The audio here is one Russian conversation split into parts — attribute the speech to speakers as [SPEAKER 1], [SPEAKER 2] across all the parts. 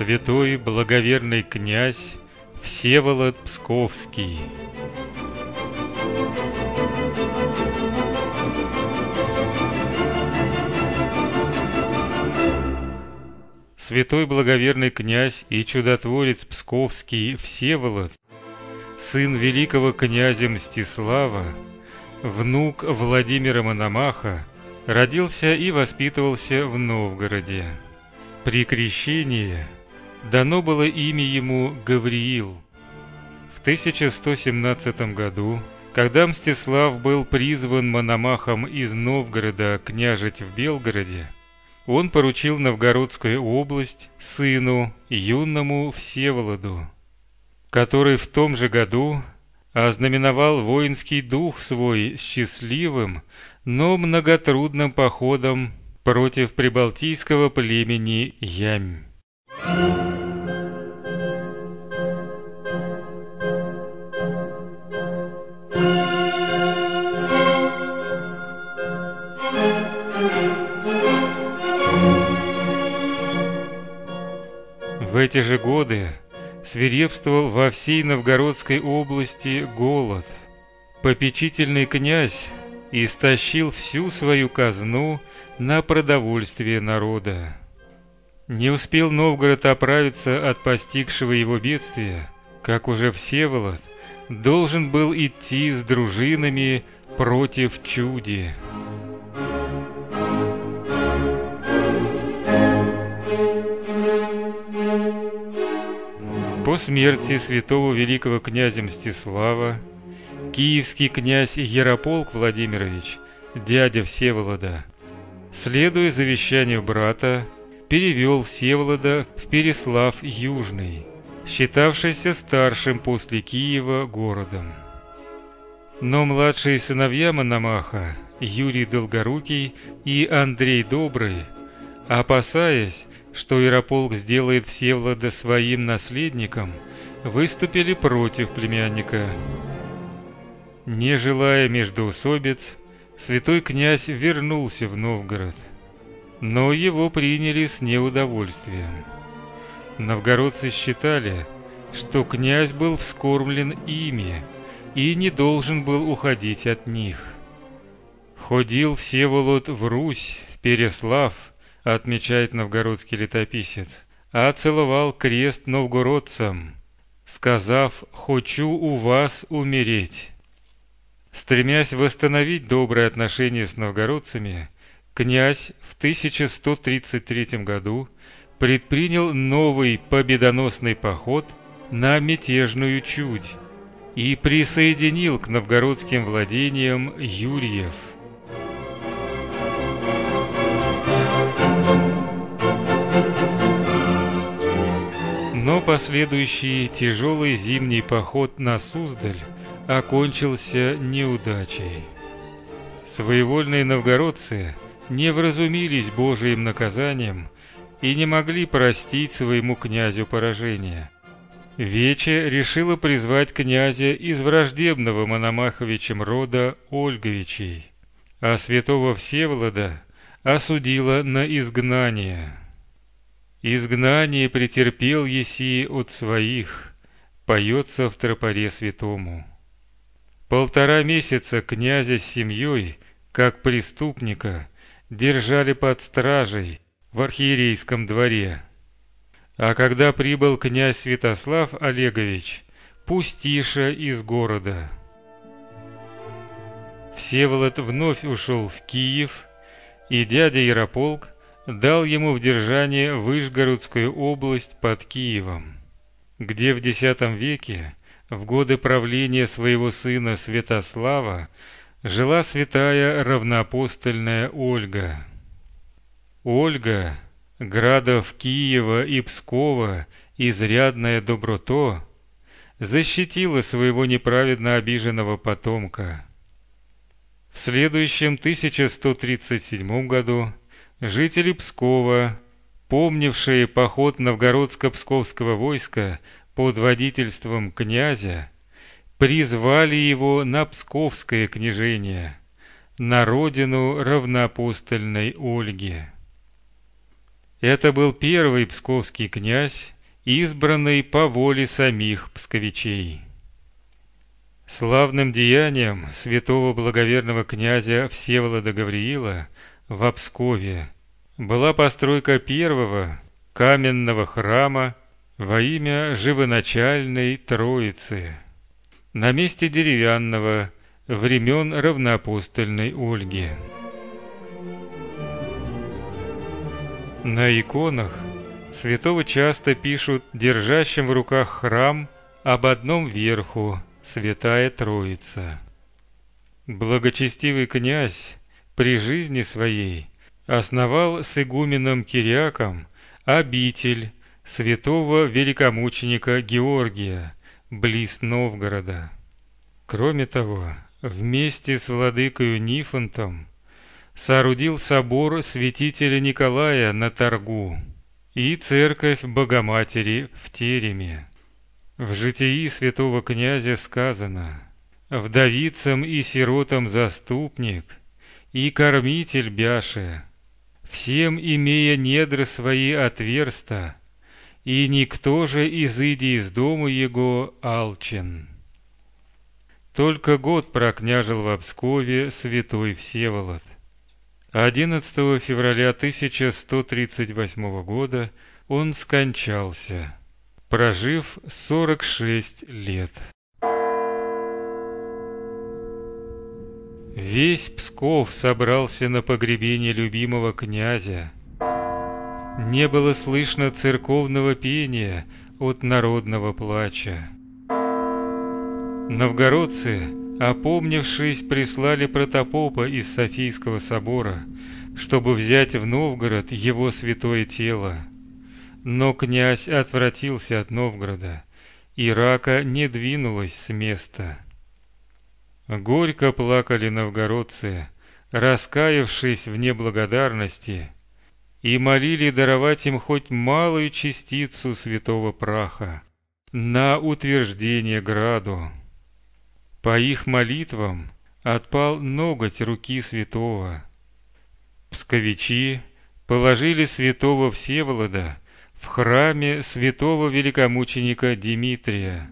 [SPEAKER 1] святой благоверный князь Всеволод Псковский. Святой благоверный князь и чудотворец Псковский Всеволод, сын великого князя Мстислава, внук Владимира Мономаха, родился и воспитывался в Новгороде. При крещении дано было имя ему Гавриил. В 1117 году, когда Мстислав был призван Мономахом из Новгорода княжить в Белгороде, он поручил Новгородскую область сыну, юному Всеволоду, который в том же году ознаменовал воинский дух свой счастливым, но многотрудным походом против прибалтийского племени Ямь. В эти же годы свирепствовал во всей Новгородской области голод. Попечительный князь истощил всю свою казну на продовольствие народа. Не успел Новгород оправиться от постигшего его бедствия, как уже Всеволод должен был идти с дружинами против чуди. По смерти святого великого князя Мстислава киевский князь Ярополк Владимирович, дядя Всеволода, следуя завещанию брата, перевел Всеволода в Переслав Южный, считавшийся старшим после Киева городом. Но младшие сыновья Мономаха, Юрий Долгорукий и Андрей Добрый, опасаясь, что Ярополк сделает Всеволода своим наследником, выступили против племянника. Не желая междоусобиц, святой князь вернулся в Новгород, но его приняли с неудовольствием. Новгородцы считали, что князь был вскормлен ими и не должен был уходить от них. Ходил Всеволод в Русь, в Переслав, отмечает новгородский летописец, а целовал крест новгородцам, сказав «хочу у вас умереть». Стремясь восстановить добрые отношения с новгородцами, князь в 1133 году предпринял новый победоносный поход на мятежную Чудь и присоединил к новгородским владениям Юрьев. Последующий тяжелый зимний поход на Суздаль окончился неудачей. Своевольные новгородцы не вразумились Божиим наказанием и не могли простить своему князю поражение. Вече решила призвать князя из враждебного Мономаховичем рода Ольговичей, а святого Всеволода осудила на изгнание. «Изгнание претерпел еси от своих», поется в тропаре святому. Полтора месяца князя с семьей, как преступника, держали под стражей в архиерейском дворе. А когда прибыл князь Святослав Олегович, пустиша из города. Всеволод вновь ушел в Киев, и дядя Ярополк дал ему в держание Выжгородскую область под Киевом, где в X веке в годы правления своего сына Святослава жила святая равноапостольная Ольга. Ольга, градов Киева и Пскова, изрядное доброто, защитила своего неправедно обиженного потомка. В следующем 1137 году жители Пскова, помнившие поход новгородско-псковского войска, под водительством князя призвали его на Псковское княжение, на родину равноапостольной Ольги. Это был первый псковский князь, избранный по воле самих псковичей. Славным деянием святого благоверного князя Всеволода Гавриила в Обскове была постройка первого каменного храма во имя живоначальной Троицы на месте деревянного времен равноапостольной Ольги. На иконах святого часто пишут держащим в руках храм об одном верху Святая Троица. Благочестивый князь при жизни своей основал с игуменом Кириаком обитель святого великомученика Георгия близ Новгорода. Кроме того, вместе с владыкою Нифонтом соорудил собор святителя Николая на Торгу и церковь Богоматери в Тереме. В житии святого князя сказано «Вдовицам и сиротам заступник и кормитель бяше, всем имея недры свои отверста, и никто же изыди из дома его алчен». Только год прокняжил в Обскове святой Всеволод. 11 февраля 1138 года он скончался, прожив 46 лет. Весь Псков собрался на погребение любимого князя. Не было слышно церковного пения от народного плача. Новгородцы Опомнившись, прислали протопопа из Софийского собора, чтобы взять в Новгород его святое тело. Но князь отвратился от Новгорода, и рака не двинулась с места. Горько плакали новгородцы, раскаявшись в неблагодарности, и молили даровать им хоть малую частицу святого праха на утверждение граду. По их молитвам отпал ноготь руки святого. Псковичи положили святого Всеволода в храме святого великомученика Дмитрия.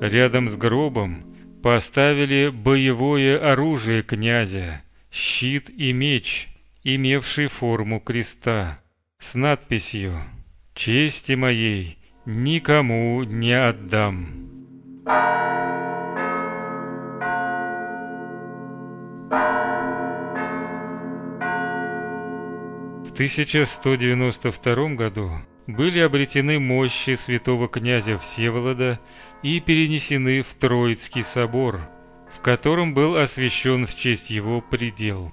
[SPEAKER 1] Рядом с гробом поставили боевое оружие князя, щит и меч, имевший форму креста, с надписью «Чести моей никому не отдам. В 1192 году были обретены мощи святого князя Всеволода и перенесены в Троицкий собор, в котором был освящен в честь его предел.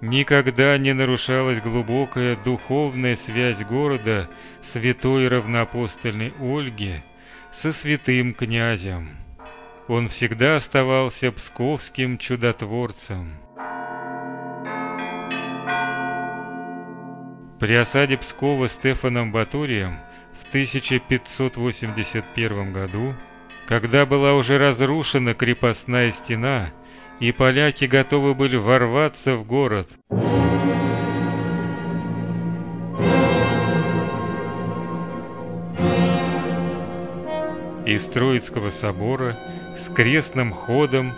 [SPEAKER 1] Никогда не нарушалась глубокая духовная связь города святой равноапостольной Ольги со святым князем. Он всегда оставался псковским чудотворцем. При осаде Пскова Стефаном Батурием в 1581 году, когда была уже разрушена крепостная стена – и поляки готовы были ворваться в город. Из Троицкого собора с крестным ходом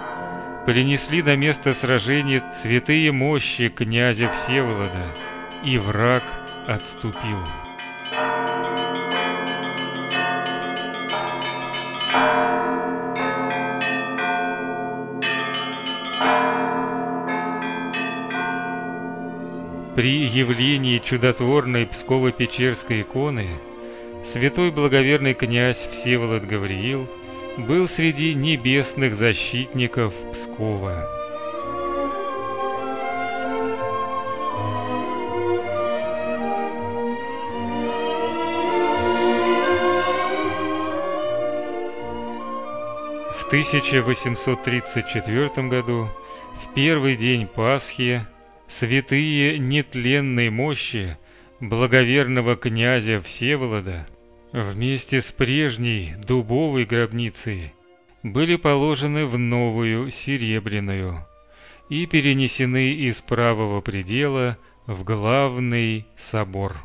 [SPEAKER 1] принесли на место сражения святые мощи князя Всеволода, и враг отступил. При явлении чудотворной Псково-Печерской иконы святой благоверный князь Всеволод Гавриил был среди небесных защитников Пскова. 1834 году, в первый день Пасхи, святые нетленной мощи благоверного князя Всеволода вместе с прежней дубовой гробницей были положены в новую серебряную, и перенесены из правого предела в главный собор.